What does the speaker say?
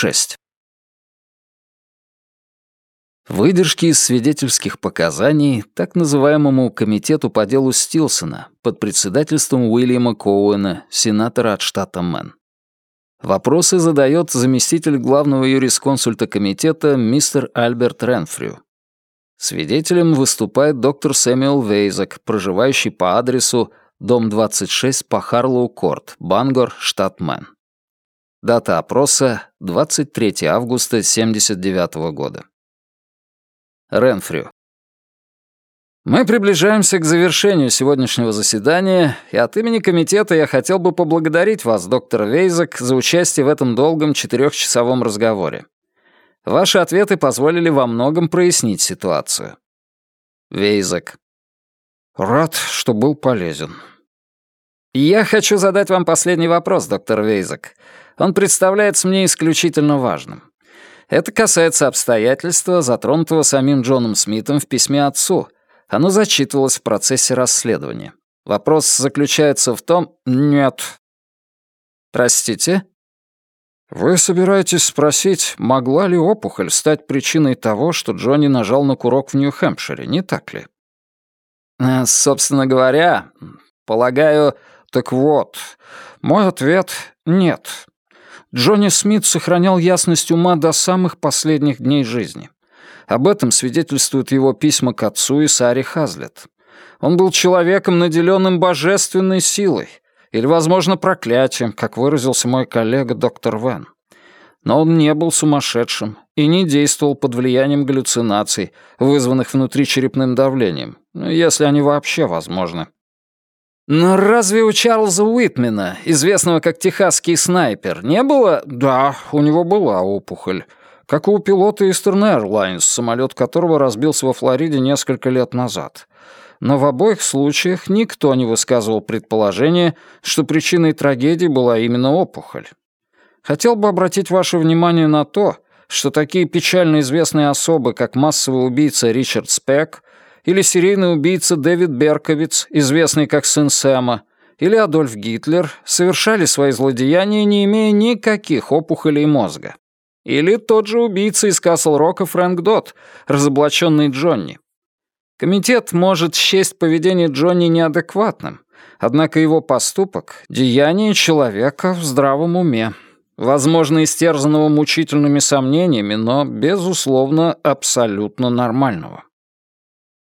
6. Выдержки из свидетельских показаний так называемому комитету по делу Стилсона под председательством Уильяма Коуэна, сенатора от штата Мэн. Вопросы задает заместитель главного юрисконсульта комитета мистер Альберт Ренфрю. Свидетелем выступает доктор Сэмюэл Вейзак, проживающий по адресу дом 26 по Харлоу-Корт, Бангор, штат Мэн. Дата опроса — 23 августа 1979 года. Ренфрю. Мы приближаемся к завершению сегодняшнего заседания, и от имени комитета я хотел бы поблагодарить вас, доктор Вейзак, за участие в этом долгом четырехчасовом разговоре. Ваши ответы позволили во многом прояснить ситуацию. Вейзак. Рад, что был полезен. Я хочу задать вам последний вопрос, доктор Вейзак. Он представляется мне исключительно важным. Это касается обстоятельства, затронутого самим Джоном Смитом в письме отцу. Оно зачитывалось в процессе расследования. Вопрос заключается в том... Нет. Простите? Вы собираетесь спросить, могла ли опухоль стать причиной того, что Джонни нажал на курок в Нью-Хэмпшире, не так ли? Э, собственно говоря, полагаю... Так вот, мой ответ — нет. Джонни Смит сохранял ясность ума до самых последних дней жизни. Об этом свидетельствуют его письма к отцу и Саре Хазлет. Он был человеком, наделенным божественной силой, или, возможно, проклятием, как выразился мой коллега доктор Вен. Но он не был сумасшедшим и не действовал под влиянием галлюцинаций, вызванных внутричерепным давлением, если они вообще возможны. Но разве у Чарльза Уитмена, известного как техасский снайпер, не было? Да, у него была опухоль. Как и у пилота Eastern Airlines, самолет которого разбился во Флориде несколько лет назад. Но в обоих случаях никто не высказывал предположение, что причиной трагедии была именно опухоль. Хотел бы обратить ваше внимание на то, что такие печально известные особы, как массовый убийца Ричард Спек или серийный убийца Дэвид Берковиц, известный как сын Сэма, или Адольф Гитлер, совершали свои злодеяния, не имея никаких опухолей мозга. Или тот же убийца из Касл-Рока Фрэнк Дот, разоблаченный Джонни. Комитет может счесть поведение Джонни неадекватным, однако его поступок — деяние человека в здравом уме, возможно, истерзанного мучительными сомнениями, но, безусловно, абсолютно нормального.